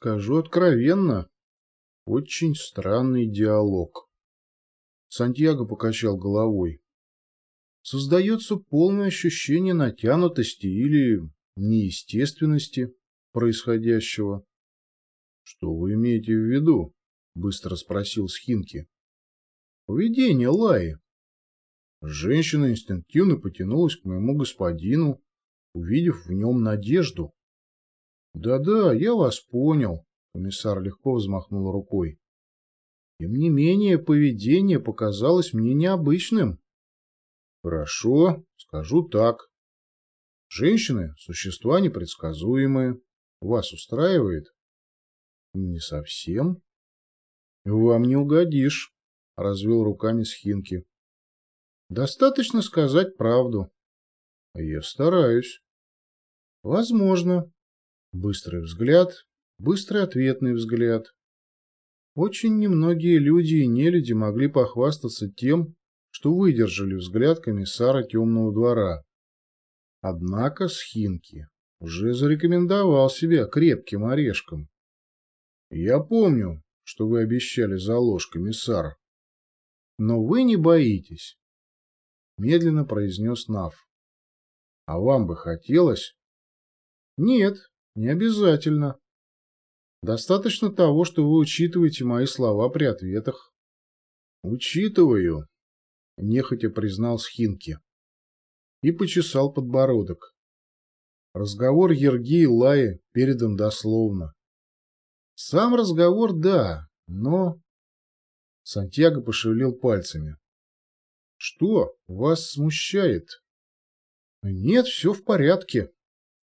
Скажу откровенно, очень странный диалог. Сантьяго покачал головой. Создается полное ощущение натянутости или неестественности происходящего. — Что вы имеете в виду? — быстро спросил Схинки. — Поведение Лаи. Женщина инстинктивно потянулась к моему господину, увидев в нем надежду. «Да-да, я вас понял», — комиссар легко взмахнул рукой. «Тем не менее, поведение показалось мне необычным». «Хорошо, скажу так. Женщины — существа непредсказуемые. Вас устраивает?» «Не совсем». «Вам не угодишь», — развел руками Схинки. «Достаточно сказать правду». «Я стараюсь». «Возможно», Быстрый взгляд, быстрый ответный взгляд. Очень немногие люди и нелюди могли похвастаться тем, что выдержали взгляд комиссара темного двора. Однако Схинки уже зарекомендовал себя крепким орешком. «Я помню, что вы обещали за ложь, комиссар. Но вы не боитесь», — медленно произнес Нав. «А вам бы хотелось?» «Нет, не обязательно. Достаточно того, что вы учитываете мои слова при ответах. Учитываю, нехотя признал Схинки. И почесал подбородок. Разговор Ерги и Лаи передан дословно. Сам разговор, да, но... Сантьяго пошевелил пальцами. Что вас смущает? Нет, все в порядке.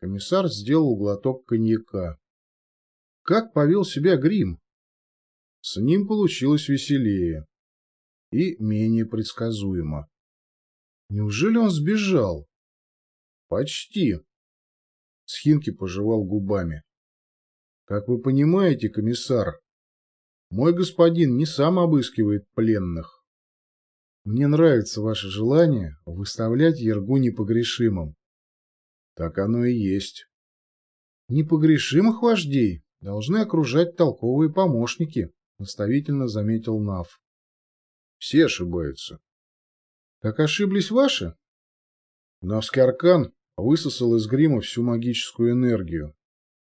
Комиссар сделал глоток коньяка. Как повел себя грим? С ним получилось веселее и менее предсказуемо. Неужели он сбежал? Почти. Схинки пожевал губами. Как вы понимаете, комиссар, мой господин не сам обыскивает пленных. Мне нравится ваше желание выставлять Ергу непогрешимым. Так оно и есть. Непогрешимых вождей должны окружать толковые помощники, наставительно заметил Нав. Все ошибаются. Так ошиблись ваши? Навский аркан высосал из грима всю магическую энергию.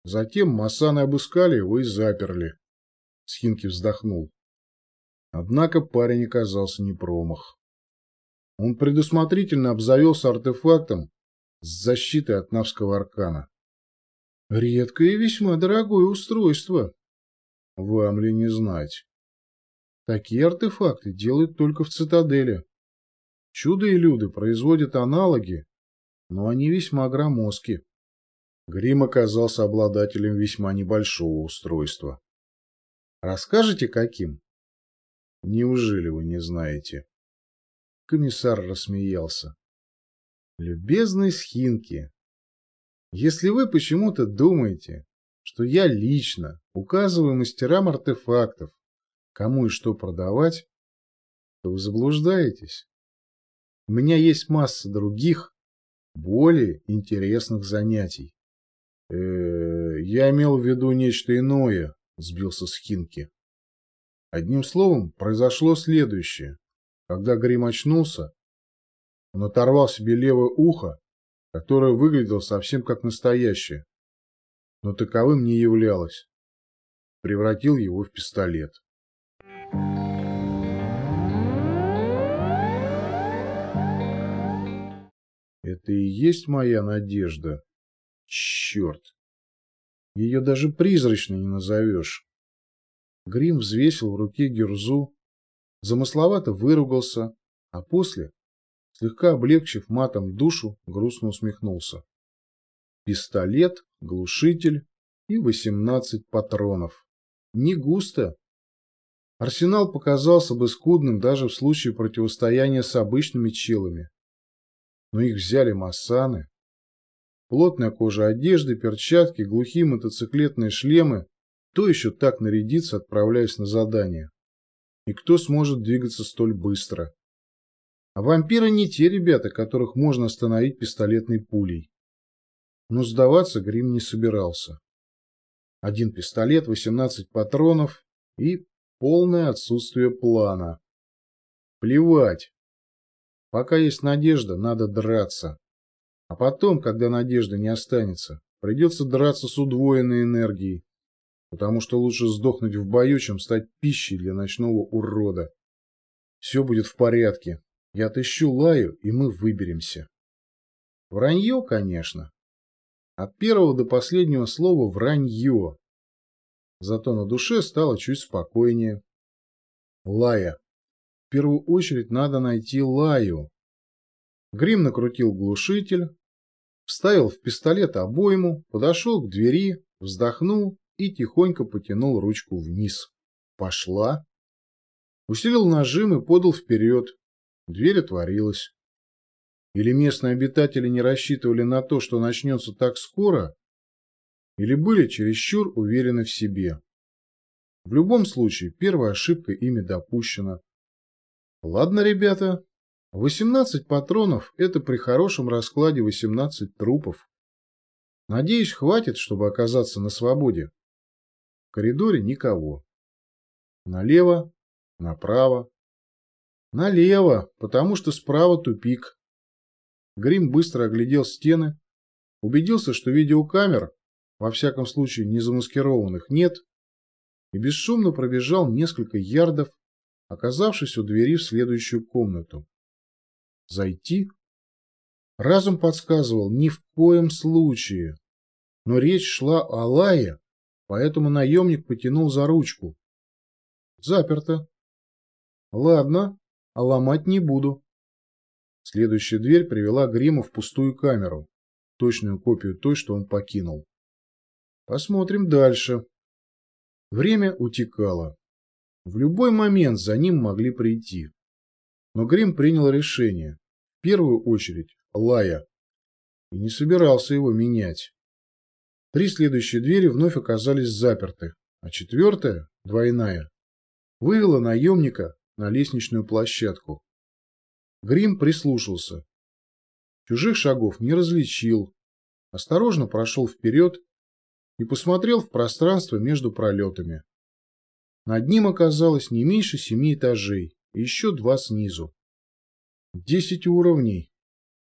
Затем Масаны обыскали его и заперли. Схинки вздохнул. Однако парень оказался не промах. Он предусмотрительно обзавелся артефактом, с защитой от Навского аркана. Редкое и весьма дорогое устройство. Вам ли не знать? Такие артефакты делают только в цитадели. Чудо и люды производят аналоги, но они весьма громоздки. Грим оказался обладателем весьма небольшого устройства. Расскажете, каким? Неужели вы не знаете? Комиссар рассмеялся. Любезный Схинки, если вы почему-то думаете, что я лично указываю мастерам артефактов, кому и что продавать, то вы заблуждаетесь. У меня есть масса других, более интересных занятий. Э -э, я имел в виду нечто иное, сбился Схинки. Одним словом, произошло следующее. Когда Грим очнулся, он оторвал себе левое ухо, которое выглядело совсем как настоящее, но таковым не являлось. Превратил его в пистолет. Это и есть моя надежда. Черт! Ее даже призрачно не назовешь. Грим взвесил в руке гюрзу, замысловато выругался, а после слегка облегчив матом душу, грустно усмехнулся. Пистолет, глушитель и 18 патронов. Не густо. Арсенал показался бы скудным даже в случае противостояния с обычными челами. Но их взяли массаны. Плотная кожа одежды, перчатки, глухие мотоциклетные шлемы. Кто еще так нарядится, отправляясь на задание? И кто сможет двигаться столь быстро? А вампиры не те ребята, которых можно остановить пистолетной пулей. Но сдаваться Грим не собирался. Один пистолет, 18 патронов и полное отсутствие плана. Плевать. Пока есть надежда, надо драться. А потом, когда надежды не останется, придется драться с удвоенной энергией. Потому что лучше сдохнуть в бою, чем стать пищей для ночного урода. Все будет в порядке. Я отыщу Лаю, и мы выберемся. Вранье, конечно. От первого до последнего слова вранье. Зато на душе стало чуть спокойнее. Лая. В первую очередь надо найти Лаю. Грим накрутил глушитель, вставил в пистолет обойму, подошел к двери, вздохнул и тихонько потянул ручку вниз. Пошла. Усилил нажим и подал вперед. Дверь отворилась. Или местные обитатели не рассчитывали на то, что начнется так скоро, или были чересчур уверены в себе. В любом случае, первая ошибка ими допущена. Ладно, ребята, 18 патронов – это при хорошем раскладе 18 трупов. Надеюсь, хватит, чтобы оказаться на свободе. В коридоре никого. Налево, направо. Налево, потому что справа тупик. Грим быстро оглядел стены, убедился, что видеокамер, во всяком случае не замаскированных, нет, и бесшумно пробежал несколько ярдов, оказавшись у двери в следующую комнату. Зайти? Разум подсказывал ни в коем случае, но речь шла о Лае, поэтому наемник потянул за ручку. Заперто. Ладно, а ломать не буду. Следующая дверь привела Грима в пустую камеру, точную копию той, что он покинул. Посмотрим дальше. Время утекало. В любой момент за ним могли прийти. Но Грим принял решение. В первую очередь Лая. И не собирался его менять. Три следующие двери вновь оказались заперты, а четвертая, двойная, вывела наемника на лестничную площадку. Грим прислушался. Чужих шагов не различил. Осторожно прошел вперед и посмотрел в пространство между пролетами. Над ним оказалось не меньше семи этажей и еще два снизу. Десять уровней.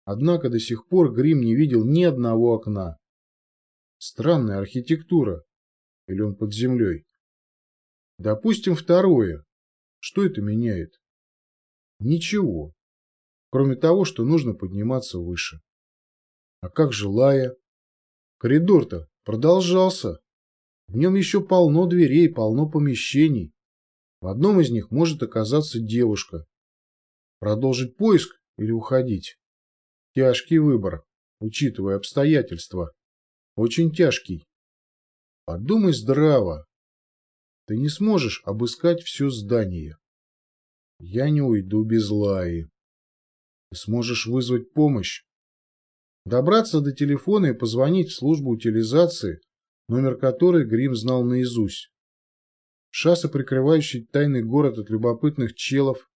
Однако до сих пор Грим не видел ни одного окна. Странная архитектура. Или он под землей? Допустим, второе. Что это меняет? Ничего кроме того, что нужно подниматься выше. А как же Лая? Коридор-то продолжался. В нем еще полно дверей, полно помещений. В одном из них может оказаться девушка. Продолжить поиск или уходить? Тяжкий выбор, учитывая обстоятельства. Очень тяжкий. Подумай здраво. Ты не сможешь обыскать все здание. Я не уйду без Лаи. Ты сможешь вызвать помощь. Добраться до телефона и позвонить в службу утилизации, номер которой Грим знал наизусть. Шассы, прикрывающие тайный город от любопытных челов,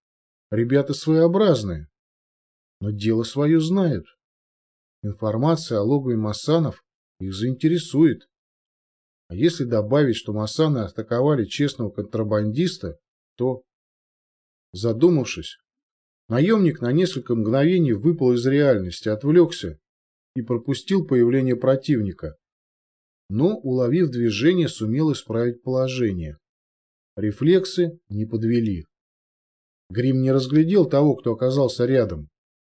ребята своеобразные, но дело свое знают. Информация о логове Массанов их заинтересует. А если добавить, что Массаны атаковали честного контрабандиста, то, задумавшись, Наемник на несколько мгновений выпал из реальности, отвлекся и пропустил появление противника. Но, уловив движение, сумел исправить положение. Рефлексы не подвели. Грим не разглядел того, кто оказался рядом.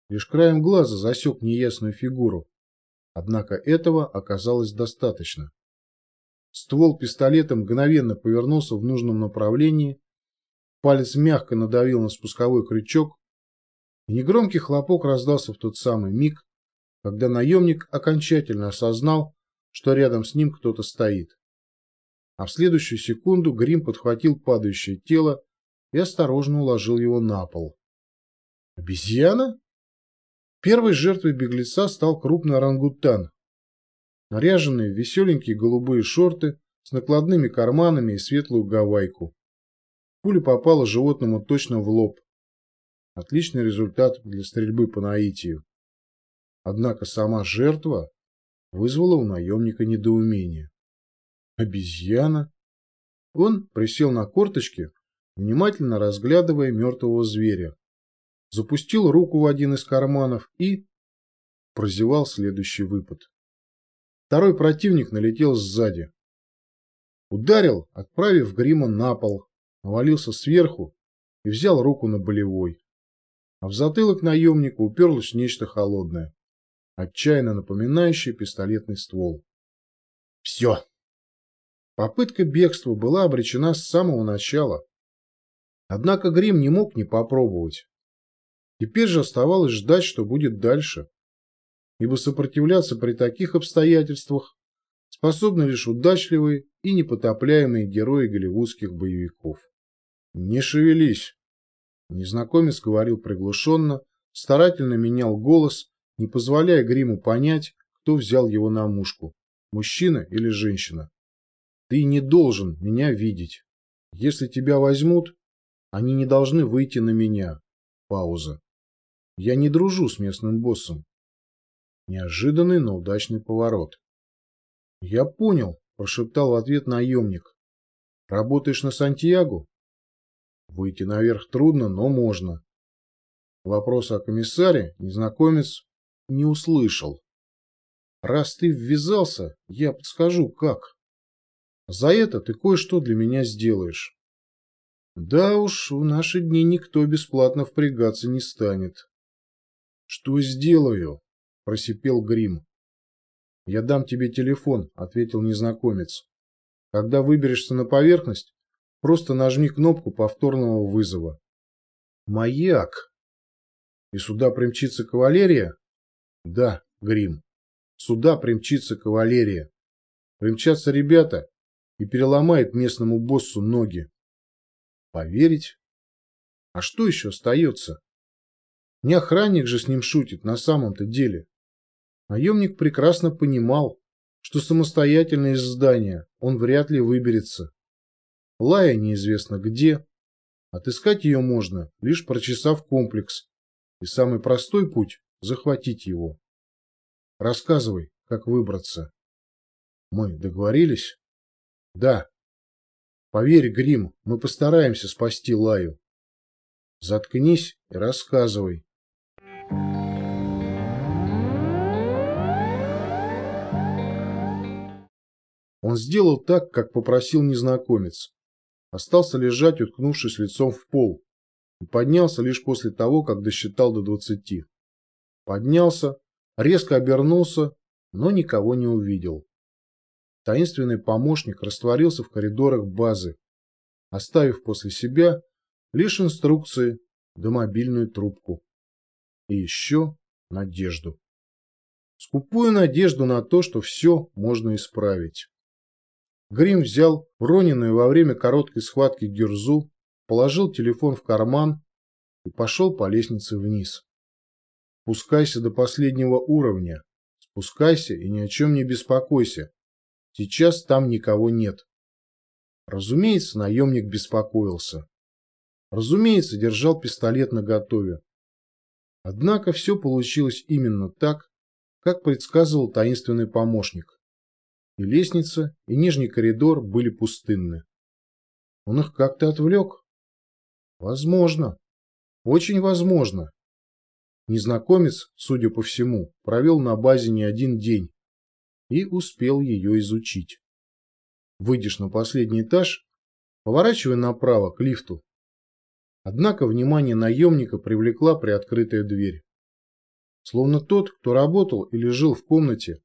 Лишь краем глаза засек неясную фигуру. Однако этого оказалось достаточно. Ствол пистолета мгновенно повернулся в нужном направлении, палец мягко надавил на спусковой крючок, и негромкий хлопок раздался в тот самый миг, когда наемник окончательно осознал, что рядом с ним кто-то стоит. А в следующую секунду Грим подхватил падающее тело и осторожно уложил его на пол. Обезьяна? Первой жертвой беглеца стал крупный орангутан, наряженный в веселенькие голубые шорты с накладными карманами и светлую гавайку. Пуля попала животному точно в лоб, Отличный результат для стрельбы по наитию. Однако сама жертва вызвала у наемника недоумение. Обезьяна. Он присел на корточки, внимательно разглядывая мертвого зверя. Запустил руку в один из карманов и прозевал следующий выпад. Второй противник налетел сзади. Ударил, отправив грима на пол, навалился сверху и взял руку на болевой. А в затылок наемнику уперлось нечто холодное, отчаянно напоминающее пистолетный ствол. Все. Попытка бегства была обречена с самого начала. Однако Грим не мог не попробовать. Теперь же оставалось ждать, что будет дальше. Ибо сопротивляться при таких обстоятельствах способны лишь удачливые и непотопляемые герои голливудских боевиков. «Не шевелись!» Незнакомец говорил приглушенно, старательно менял голос, не позволяя Гриму понять, кто взял его на мушку, мужчина или женщина. «Ты не должен меня видеть. Если тебя возьмут, они не должны выйти на меня». Пауза. «Я не дружу с местным боссом». Неожиданный, но удачный поворот. «Я понял», – прошептал в ответ наемник. «Работаешь на Сантьяго?» Выйти наверх трудно, но можно. Вопрос о комиссаре незнакомец не услышал. Раз ты ввязался, я подскажу, как. За это ты кое-что для меня сделаешь. Да уж, в наши дни никто бесплатно впрягаться не станет. Что сделаю? Просипел Грим. Я дам тебе телефон, ответил незнакомец. Когда выберешься на поверхность, Просто нажми кнопку повторного вызова. Маяк. И сюда примчится кавалерия? Да, Грим. Сюда примчится кавалерия. Примчатся ребята и переломает местному боссу ноги. Поверить? А что еще остается? Не охранник же с ним шутит на самом-то деле. Наемник прекрасно понимал, что самостоятельно из здания он вряд ли выберется. Лая неизвестно где. Отыскать ее можно, лишь прочесав комплекс. И самый простой путь – захватить его. Рассказывай, как выбраться. Мы договорились? Да. Поверь, Грим, мы постараемся спасти Лаю. Заткнись и рассказывай. Он сделал так, как попросил незнакомец остался лежать, уткнувшись лицом в пол, и поднялся лишь после того, как досчитал до двадцати. Поднялся, резко обернулся, но никого не увидел. Таинственный помощник растворился в коридорах базы, оставив после себя лишь инструкции да мобильную трубку. И еще надежду. Скупую надежду на то, что все можно исправить. Грим взял роненную во время короткой схватки гюрзу, положил телефон в карман и пошел по лестнице вниз. Спускайся до последнего уровня. Спускайся и ни о чем не беспокойся. Сейчас там никого нет. Разумеется, наемник беспокоился. Разумеется, держал пистолет наготове. Однако все получилось именно так, как предсказывал таинственный помощник. И лестница, и нижний коридор были пустынны. Он их как-то отвлек? Возможно. Очень возможно. Незнакомец, судя по всему, провел на базе не один день и успел ее изучить. Выйдешь на последний этаж, поворачивай направо к лифту. Однако внимание наемника привлекла приоткрытая дверь. Словно тот, кто работал или жил в комнате,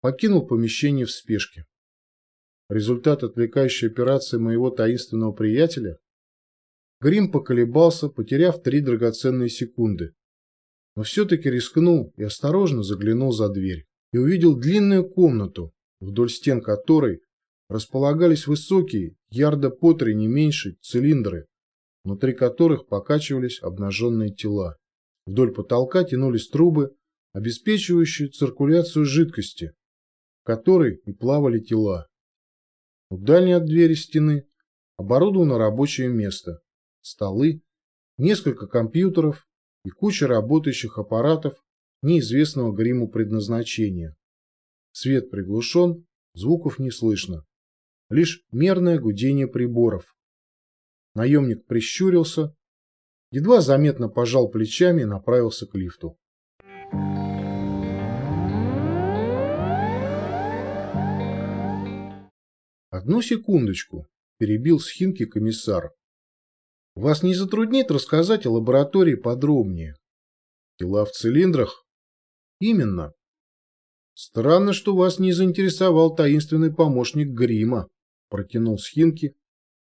покинул помещение в спешке. Результат отвлекающей операции моего таинственного приятеля? Грим поколебался, потеряв три драгоценные секунды. Но все-таки рискнул и осторожно заглянул за дверь. И увидел длинную комнату, вдоль стен которой располагались высокие, ярда по три не меньше, цилиндры, внутри которых покачивались обнаженные тела. Вдоль потолка тянулись трубы, обеспечивающие циркуляцию жидкости, в которой и плавали тела. У дальней от двери стены оборудовано рабочее место, столы, несколько компьютеров и куча работающих аппаратов неизвестного гриму предназначения. Свет приглушен, звуков не слышно. лишь мерное гудение приборов. Наемник прищурился, едва заметно пожал плечами и направился к лифту. «Одну секундочку», – перебил Схинки комиссар. «Вас не затруднит рассказать о лаборатории подробнее?» «Тела в цилиндрах?» «Именно. Странно, что вас не заинтересовал таинственный помощник грима», – протянул Схинки,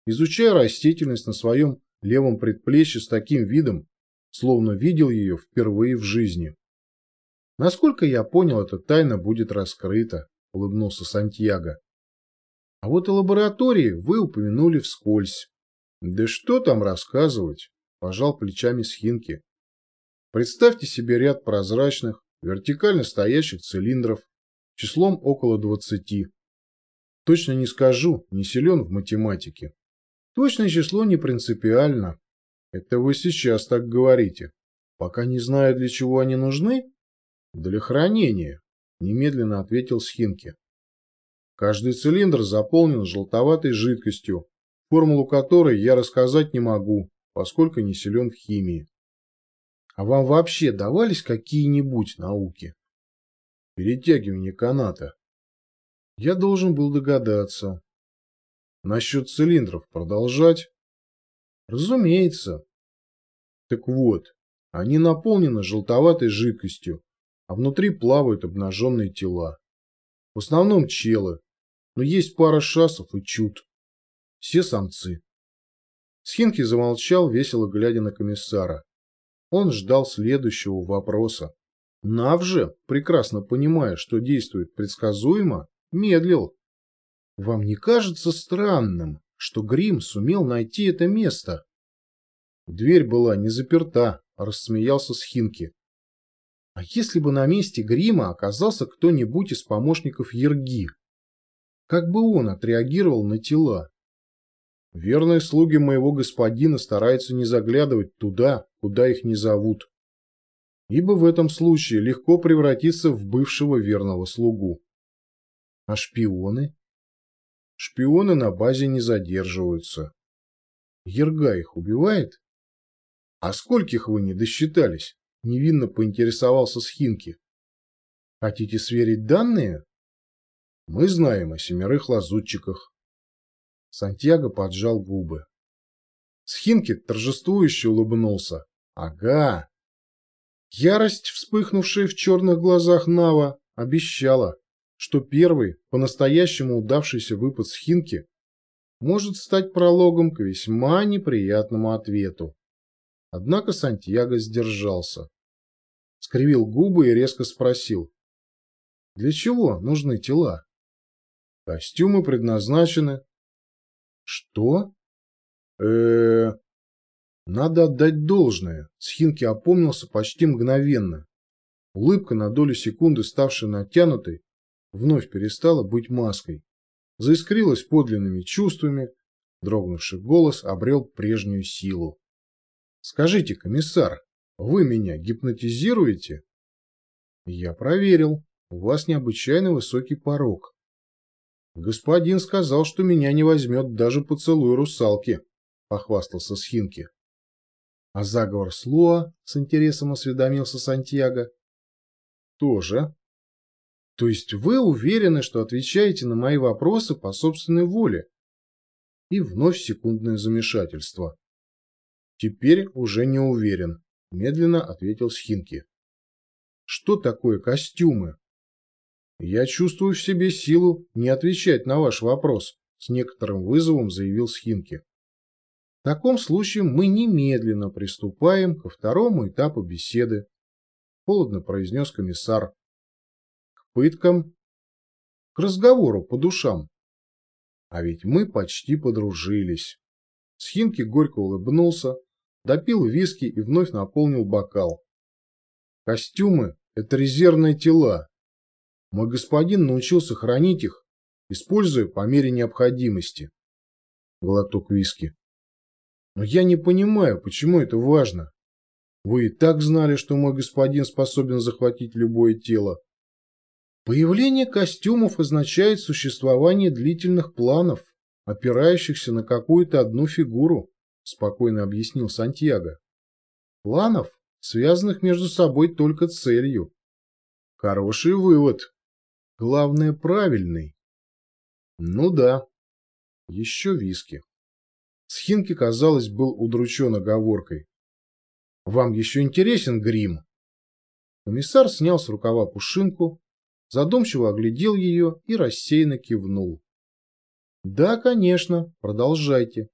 изучая растительность на своем левом предплечье с таким видом, словно видел ее впервые в жизни. «Насколько я понял, эта тайна будет раскрыта», – улыбнулся Сантьяго. А вот о лаборатории вы упомянули вскользь. Да что там рассказывать, пожал плечами Схинки. Представьте себе ряд прозрачных, вертикально стоящих цилиндров, числом около двадцати. Точно не скажу, не силен в математике. Точное число не принципиально. Это вы сейчас так говорите. Пока не знаю, для чего они нужны? Для хранения, немедленно ответил Схинки. Каждый цилиндр заполнен желтоватой жидкостью, формулу которой я рассказать не могу, поскольку не силен в химии. А вам вообще давались какие-нибудь науки? Перетягивание каната. Я должен был догадаться. Насчет цилиндров продолжать? Разумеется. Так вот, они наполнены желтоватой жидкостью, а внутри плавают обнаженные тела. В основном челы, но есть пара шасов и чуд. Все самцы. Схинки замолчал, весело глядя на комиссара. Он ждал следующего вопроса. Нав же, прекрасно понимая, что действует предсказуемо, медлил. Вам не кажется странным, что Грим сумел найти это место? Дверь была не заперта, рассмеялся Схинки. А если бы на месте Грима оказался кто-нибудь из помощников Ерги? Как бы он отреагировал на тела? Верные слуги моего господина стараются не заглядывать туда, куда их не зовут. Ибо в этом случае легко превратиться в бывшего верного слугу. А шпионы? Шпионы на базе не задерживаются. Ерга их убивает? А скольких вы не досчитались? Невинно поинтересовался Схинки. Хотите сверить данные? Мы знаем о семерых лазутчиках. Сантьяго поджал губы. Схинки торжествующе улыбнулся. Ага. Ярость, вспыхнувшая в черных глазах Нава, обещала, что первый, по-настоящему удавшийся выпад Схинки может стать прологом к весьма неприятному ответу. Однако Сантьяго сдержался. Скривил губы и резко спросил. Для чего нужны тела? Костюмы предназначены. Что? э, -э Надо отдать должное. Схинки опомнился почти мгновенно. Улыбка, на долю секунды ставшая натянутой, вновь перестала быть маской. Заискрилась подлинными чувствами, дрогнувший голос обрел прежнюю силу. «Скажите, комиссар, вы меня гипнотизируете?» «Я проверил. У вас необычайно высокий порог. Господин сказал, что меня не возьмет даже поцелуй русалки, похвастался Схинки. А заговор с Луа, с интересом осведомился Сантьяго. Тоже. То есть вы уверены, что отвечаете на мои вопросы по собственной воле? И вновь секундное замешательство. Теперь уже не уверен, медленно ответил Схинки. Что такое костюмы? «Я чувствую в себе силу не отвечать на ваш вопрос», с некоторым вызовом заявил Схинки. В таком случае мы немедленно приступаем ко второму этапу беседы, холодно произнес комиссар. К пыткам, к разговору по душам. А ведь мы почти подружились. Схинки горько улыбнулся, допил виски и вновь наполнил бокал. Костюмы – это резервные тела, мой господин научился хранить их, используя по мере необходимости. Глоток виски. Но я не понимаю, почему это важно. Вы и так знали, что мой господин способен захватить любое тело. Появление костюмов означает существование длительных планов, опирающихся на какую-то одну фигуру, спокойно объяснил Сантьяго. Планов, связанных между собой только целью. Хороший вывод. Главное, правильный. Ну да. Еще виски. Схинки, казалось, был удручен оговоркой. «Вам еще интересен грим?» Комиссар снял с рукава пушинку, задумчиво оглядел ее и рассеянно кивнул. «Да, конечно, продолжайте».